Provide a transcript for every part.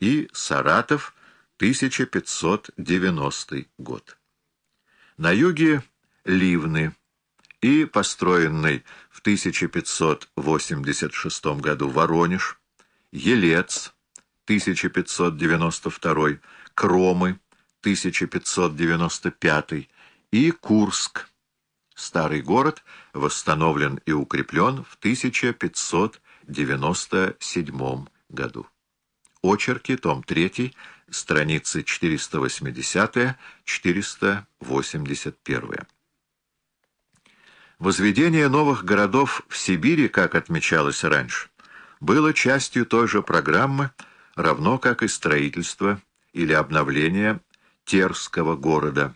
и Саратов, 1590 год. На юге Ливны и построенный в 1586 году Воронеж, Елец, 1592, Кромы, 1595 и Курск. Старый город восстановлен и укреплен в 1597 году. Очерки, том 3, страницы 480-481. Возведение новых городов в Сибири, как отмечалось раньше, было частью той же программы, равно как и строительство или обновление Терского города,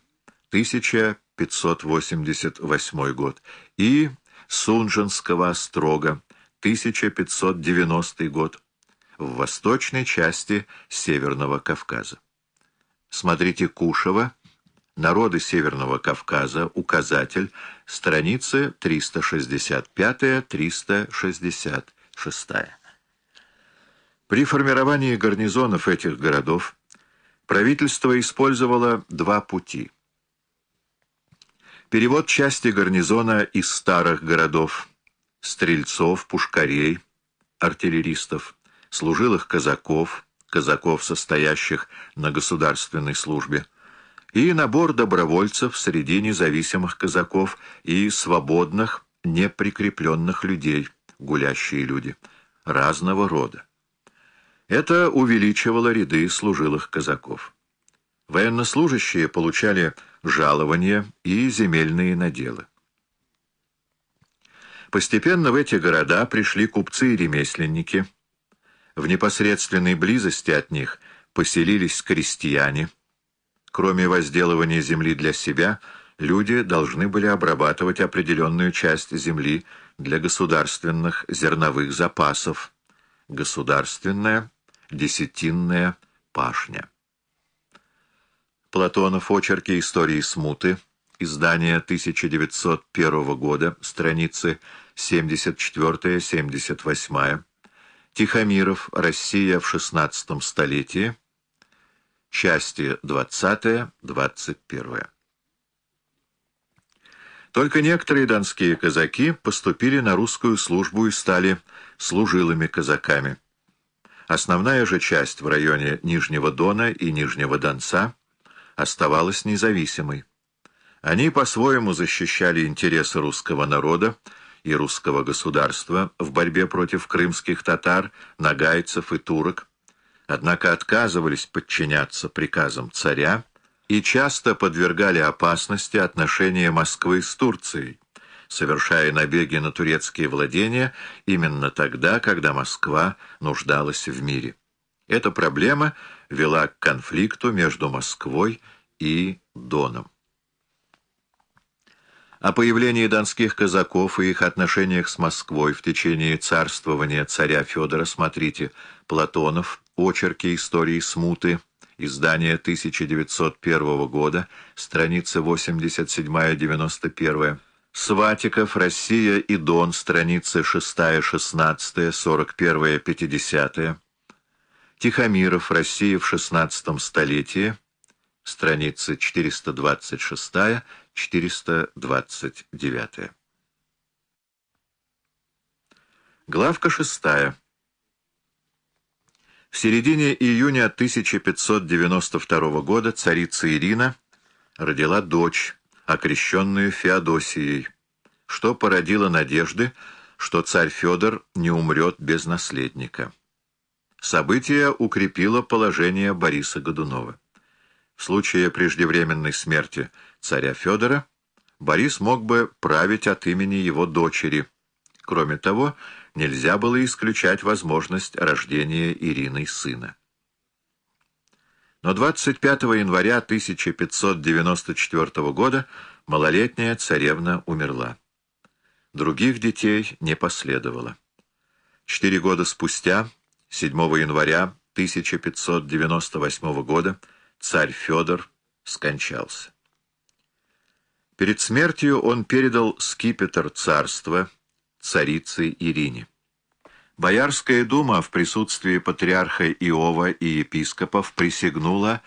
1588 год, и Сунжинского острога, 1590 год, в восточной части Северного Кавказа. Смотрите Кушева, Народы Северного Кавказа, указатель, страницы 365-366. При формировании гарнизонов этих городов правительство использовало два пути. Перевод части гарнизона из старых городов, стрельцов, пушкарей, артиллеристов, служилых казаков, казаков, состоящих на государственной службе, и набор добровольцев среди независимых казаков и свободных, неприкрепленных людей, гулящие люди, разного рода. Это увеличивало ряды служилых казаков. Военнослужащие получали жалования и земельные наделы. Постепенно в эти города пришли купцы и ремесленники. В непосредственной близости от них поселились крестьяне. Кроме возделывания земли для себя, люди должны были обрабатывать определенную часть земли для государственных зерновых запасов. Государственная Десятинная пашня. Платонов. Очерки истории смуты. Издание 1901 года. Страницы 74-78. Тихомиров. Россия в XVI столетии. Части 20-21. Только некоторые донские казаки поступили на русскую службу и стали служилыми казаками. Основная же часть в районе Нижнего Дона и Нижнего Донца оставалась независимой. Они по-своему защищали интересы русского народа и русского государства в борьбе против крымских татар, нагайцев и турок, однако отказывались подчиняться приказам царя и часто подвергали опасности отношения Москвы с Турцией, совершая набеги на турецкие владения именно тогда, когда Москва нуждалась в мире. Эта проблема вела к конфликту между Москвой и Доном. О появлении донских казаков и их отношениях с Москвой в течение царствования царя Федора. Смотрите Платонов, очерки истории смуты, издание 1901 года, страницы 87-91. Сватиков, Россия и Дон, страницы 6-16, 41-50. Тихомиров, Россия в XVI столетии, страницы 426-429. Главка 6. В середине июня 1592 года царица Ирина родила дочь, окрещенную Феодосией, что породило надежды, что царь Федор не умрет без наследника. Событие укрепило положение Бориса Годунова. Случае преждевременной смерти царя Федора Борис мог бы править от имени его дочери. Кроме того, нельзя было исключать возможность рождения Ириной сына. Но 25 января 1594 года малолетняя царевна умерла. Других детей не последовало. Четыре года спустя, 7 января 1598 года, царь Федор скончался. Перед смертью он передал скипетр царства царице Ирине. Боярская дума в присутствии патриарха Иова и епископов присягнула